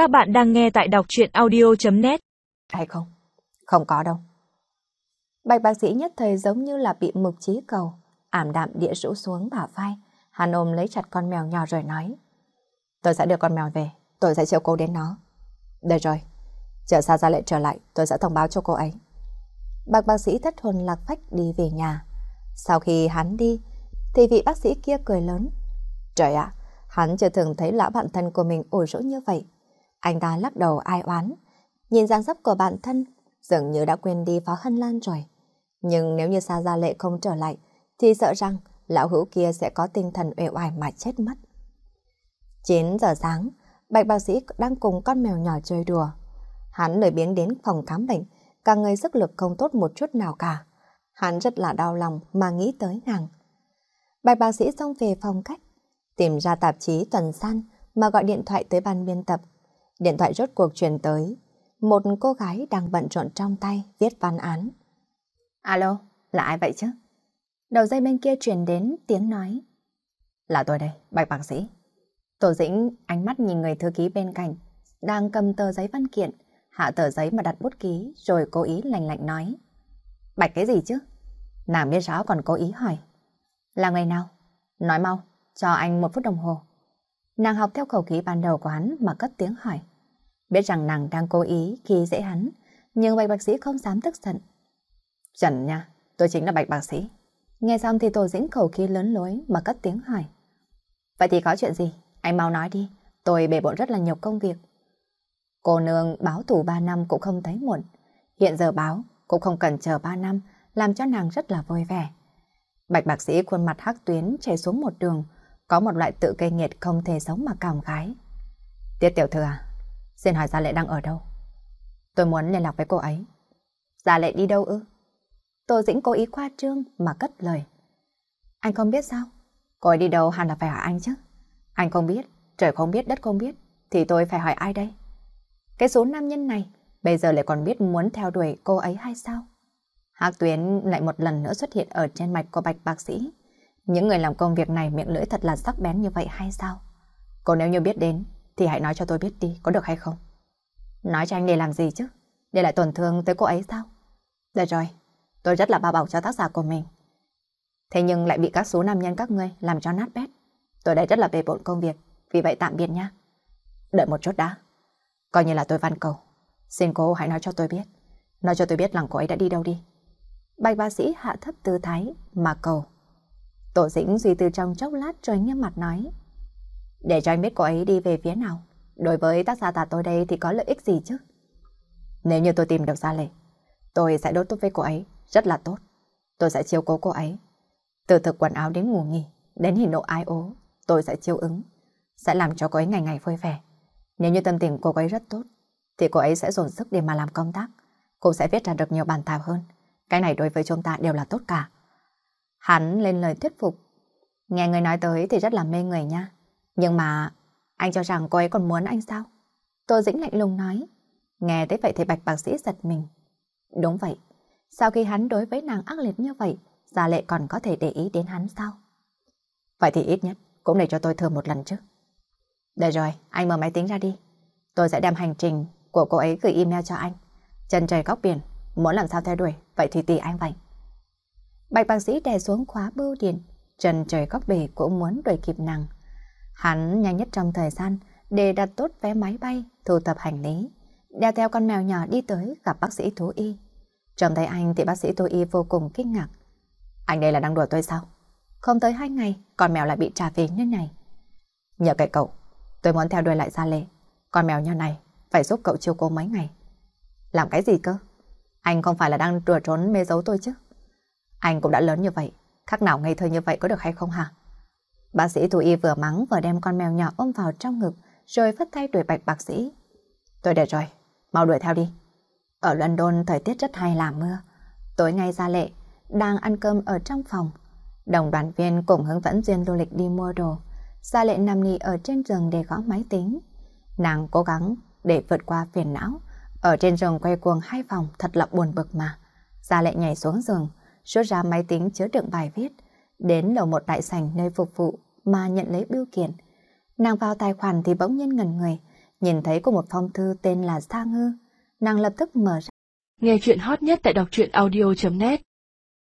Các bạn đang nghe tại đọc truyện audio.net Hay không? Không có đâu. Bạch bác sĩ nhất thời giống như là bị mực trí cầu, ảm đạm địa rũ xuống bả vai. Hắn ôm lấy chặt con mèo nhỏ rồi nói. Tôi sẽ đưa con mèo về, tôi sẽ chiều cô đến nó. Được rồi, chờ xa ra lệ trở lại, tôi sẽ thông báo cho cô ấy. Bác bác sĩ thất hồn lạc phách đi về nhà. Sau khi hắn đi, thì vị bác sĩ kia cười lớn. Trời ạ, hắn chưa từng thấy lão bạn thân của mình ủ rũ như vậy. Anh ta lắc đầu ai oán, nhìn dáng dấp của bạn thân, dường như đã quên đi Phó Hân Lan rồi. Nhưng nếu như Sa Gia Lệ không trở lại, thì sợ rằng lão hữu kia sẽ có tinh thần uể oải mà chết mất. 9 giờ sáng, bạch bác sĩ đang cùng con mèo nhỏ chơi đùa. Hắn lười biếng đến phòng khám bệnh, cả người sức lực không tốt một chút nào cả. Hắn rất là đau lòng mà nghĩ tới nàng. Bạch bác sĩ xông về phòng cách, tìm ra tạp chí tuần san mà gọi điện thoại tới ban biên tập. Điện thoại rốt cuộc truyền tới, một cô gái đang bận rộn trong tay viết văn án. Alo, là ai vậy chứ? Đầu dây bên kia truyền đến tiếng nói. Là tôi đây, bạch bác sĩ. Tổ dĩnh ánh mắt nhìn người thư ký bên cạnh, đang cầm tờ giấy văn kiện, hạ tờ giấy mà đặt bút ký rồi cố ý lạnh lạnh nói. Bạch cái gì chứ? Nàng biết rõ còn cố ý hỏi. Là người nào? Nói mau, cho anh một phút đồng hồ. Nàng học theo khẩu khí ban đầu của hắn mà cất tiếng hỏi. Biết rằng nàng đang cố ý khi dễ hắn, nhưng bạch bác sĩ không dám tức giận. Trần nha, tôi chính là bạch bác sĩ. Nghe xong thì tổ dĩnh khẩu khí lớn lối mà cất tiếng hỏi. Vậy thì có chuyện gì? Anh mau nói đi, tôi bề bộn rất là nhiều công việc. Cô nương báo thủ 3 năm cũng không thấy muộn. Hiện giờ báo cũng không cần chờ 3 năm, làm cho nàng rất là vui vẻ. Bạch bác sĩ khuôn mặt hắc tuyến chảy xuống một đường, có một loại tự cây nghiệt không thể sống mà cảm gái. Tiết tiểu thư à, xin hỏi Gia Lệ đang ở đâu? Tôi muốn liên lạc với cô ấy. Gia Lệ đi đâu ư? Tô Dĩnh cố ý khoa trương mà cất lời. Anh không biết sao? Cô ấy đi đâu hẳn là phải hỏi anh chứ. Anh không biết, trời không biết, đất không biết, thì tôi phải hỏi ai đây? Cái số nam nhân này, bây giờ lại còn biết muốn theo đuổi cô ấy hay sao? Hạc Tuyến lại một lần nữa xuất hiện ở trên mạch của bạch bác sĩ. Những người làm công việc này miệng lưỡi thật là sắc bén như vậy hay sao? Cô nếu như biết đến, thì hãy nói cho tôi biết đi, có được hay không? Nói cho anh để làm gì chứ? Để lại tổn thương tới cô ấy sao? Được rồi, tôi rất là bao bọc cho tác giả của mình. Thế nhưng lại bị các số nam nhân các ngươi làm cho nát bét. Tôi đây rất là bề bộn công việc, vì vậy tạm biệt nha. Đợi một chút đã. Coi như là tôi van cầu. Xin cô hãy nói cho tôi biết. Nói cho tôi biết rằng cô ấy đã đi đâu đi. Bạch bác sĩ hạ thấp tư thái mà cầu. Tổ dĩnh duy từ trong chốc lát rồi nghiêm mặt nói. Để cho anh biết cô ấy đi về phía nào. Đối với tác giả tà tôi đây thì có lợi ích gì chứ? Nếu như tôi tìm được ra Lệ, tôi sẽ đối tốt với cô ấy, rất là tốt. Tôi sẽ chiêu cố cô ấy. Từ thực quần áo đến ngủ nghỉ, đến hình nộ ai ố, tôi sẽ chiêu ứng. Sẽ làm cho cô ấy ngày ngày vui vẻ. Nếu như tâm tình cô ấy rất tốt, thì cô ấy sẽ dồn sức để mà làm công tác. Cô sẽ viết ra được nhiều bản thảo hơn. Cái này đối với chúng ta đều là tốt cả. Hắn lên lời thuyết phục. Nghe người nói tới thì rất là mê người nha. Nhưng mà anh cho rằng cô ấy còn muốn anh sao? Tô Dĩnh lạnh lùng nói. Nghe tới vậy thì bạch bác sĩ giật mình. Đúng vậy. Sau khi hắn đối với nàng ác liệt như vậy, Gia Lệ còn có thể để ý đến hắn sao? Vậy thì ít nhất cũng để cho tôi thử một lần chứ. Được rồi, anh mở máy tính ra đi. Tôi sẽ đem hành trình của cô ấy gửi email cho anh. Chân trời góc biển, muốn làm sao theo đuổi, vậy thì tùy anh vậy. Bạch bác sĩ đè xuống khóa bưu điện, trần trời góc bể cũng muốn đuổi kịp nàng. Hắn nhanh nhất trong thời gian để đặt tốt vé máy bay, thu thập hành lý, đeo theo con mèo nhỏ đi tới gặp bác sĩ thú y. Trông thấy anh thì bác sĩ thú y vô cùng kinh ngạc. Anh đây là đang đùa tôi sao? Không tới hai ngày, con mèo lại bị trả về như này. Nhờ cái cậu, tôi muốn theo đuổi lại Gia Lệ. Con mèo nhỏ này phải giúp cậu chiêu cố mấy ngày. Làm cái gì cơ? Anh không phải là đang đùa trốn mê giấu tôi chứ? Anh cũng đã lớn như vậy, khác nào ngây thơ như vậy có được hay không hả? Bác sĩ thú y vừa mắng vừa đem con mèo nhỏ ôm vào trong ngực, rồi phất tay đuổi bạch bác sĩ. Tôi để rồi, mau đuổi theo đi. Ở London thời tiết rất hay là mưa. Tối ngay Gia Lệ đang ăn cơm ở trong phòng. Đồng đoàn viên cùng hướng dẫn duyên du lịch đi mua đồ. Gia Lệ nằm nghỉ ở trên giường để gõ máy tính. Nàng cố gắng để vượt qua phiền não. Ở trên giường quay cuồng hai phòng thật là buồn bực mà. Gia Lệ nhảy xuống giường, rút ra máy tính chứa đựng bài viết, đến lầu một đại sảnh nơi phục vụ mà nhận lấy bưu kiện. Nàng vào tài khoản thì bỗng nhiên ngẩn người, Nhìn thấy có một phong thư tên là Sa Ngư, nàng lập tức mở ra. Nghe chuyện hot nhất tại đọc truyện audio.net